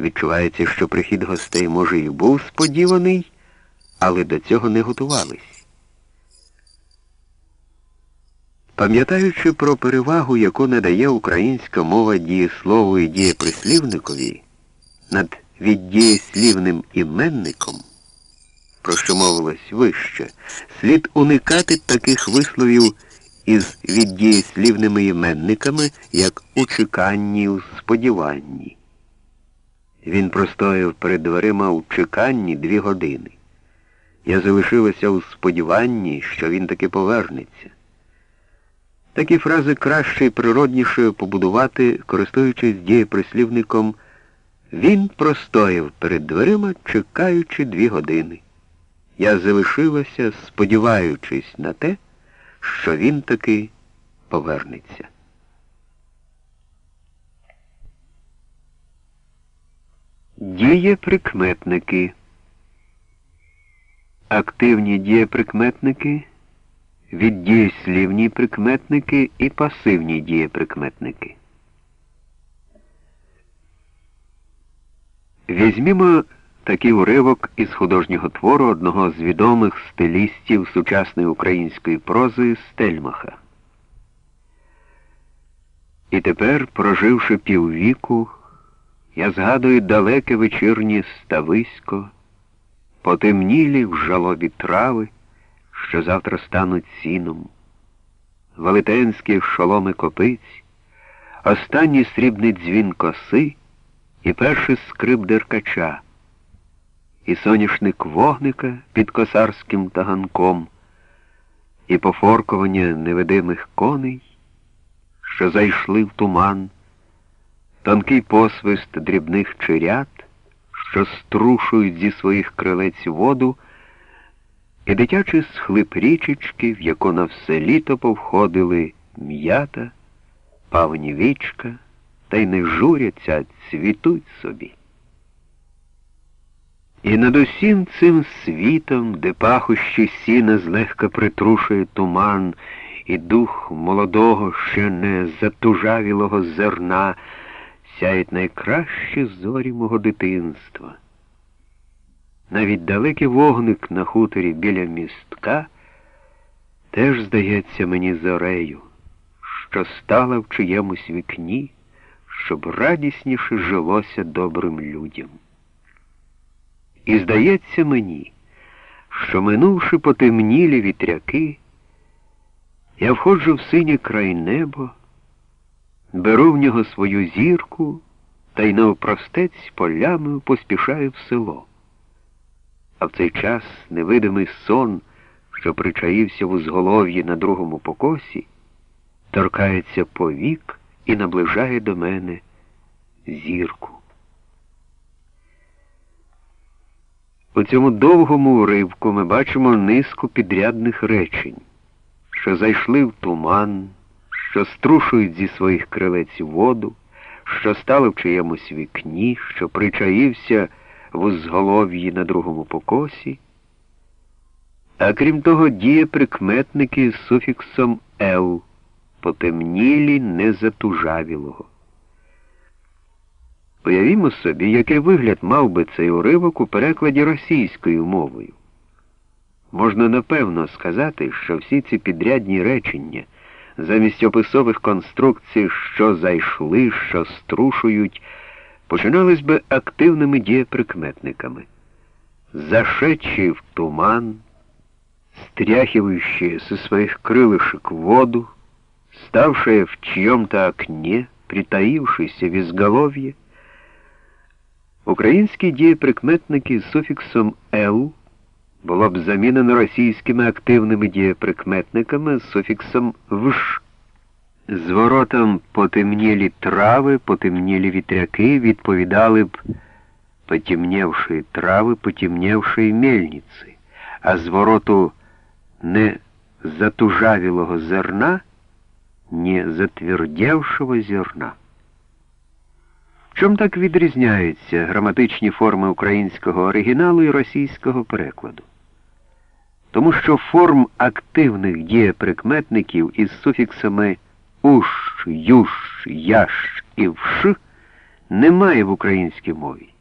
Відчувається, що прихід гостей, може, і був сподіваний, але до цього не готувались. Пам'ятаючи про перевагу, яку надає українська мова дієслову і дієприслівникові над віддієслівним іменником, про що мовилось вище, слід уникати таких висловів із віддієслівними іменниками, як у чеканні, у сподіванні. Він простояв перед дверима у чеканні дві години. Я залишилася у сподіванні, що він таки повернеться. Такі фрази краще і природніше побудувати, користуючись дієприслівником він простояв перед дверима, чекаючи дві години. Я залишилася, сподіваючись на те, що він таки повернеться. Дієприкметники. Активні дієприкметники, віддієслівні прикметники і пасивні дієприкметники. Візьмімо такий уривок із художнього твору одного з відомих стилістів сучасної української прози Стельмаха. І тепер, проживши піввіку, я згадую далеке вечірнє стависько, потемнілі в жалобі трави, що завтра стануть сіном, велетенські шоломи копиць, останній срібний дзвін коси і перший скрип деркача, і соняшник вогника під косарським таганком, і пофоркування невидимих коней, що зайшли в туман, тонкий посвист дрібних чирят, що струшують зі своїх крилець воду, і дитячий схлип річечки, в яку на все літо повходили м'ята, павні вічка та й не журяться, цвітуть собі. І над усім цим світом, де пахощі сіна злегка притрушує туман, і дух молодого, ще не затужавілого зерна, сяють найкращі зорі мого дитинства. Навіть далекий вогник на хуторі біля містка теж здається мені зорею, що стала в чиємусь вікні щоб радісніше жилося добрим людям. І здається мені, що, минувши потемнілі вітряки, я входжу в синє край небо, беру в нього свою зірку та й навпростець полями поспішаю в село. А в цей час невидимий сон, що причаївся в узголов'ї на другому покосі, торкається повік і наближає до мене зірку. У цьому довгому уривку ми бачимо низку підрядних речень, що зайшли в туман, що струшують зі своїх крилець воду, що стали в чиємусь вікні, що причаївся в узголов'ї на другому покосі. А крім того, діє прикметники з суфіксом ел потемнілі незатужавілого. Уявімо собі, який вигляд мав би цей уривок у перекладі російською мовою. Можна напевно сказати, що всі ці підрядні речення, замість описових конструкцій, що зайшли, що струшують, починались би активними дієприкметниками. Зашедший в туман, стряхивающие со своих крылышек воду, ставшая в чьем-то окне, притаившейся в изголовье, українські дієприкметники з суфіксом «ел» було б замінено російськими активними дієприкметниками з суфіксом «вш». З воротом потемнілі трави, потемнілі вітряки відповідали б потемневшие трави, потемневшие мельниці, а з вороту не затужавілого зерна не затвердевшего зерна. Чом так відрізняються граматичні форми українського оригіналу і російського перекладу? Тому що форм активних дієприкметників із суфіксами уш, юш, яш і вш немає в українській мові.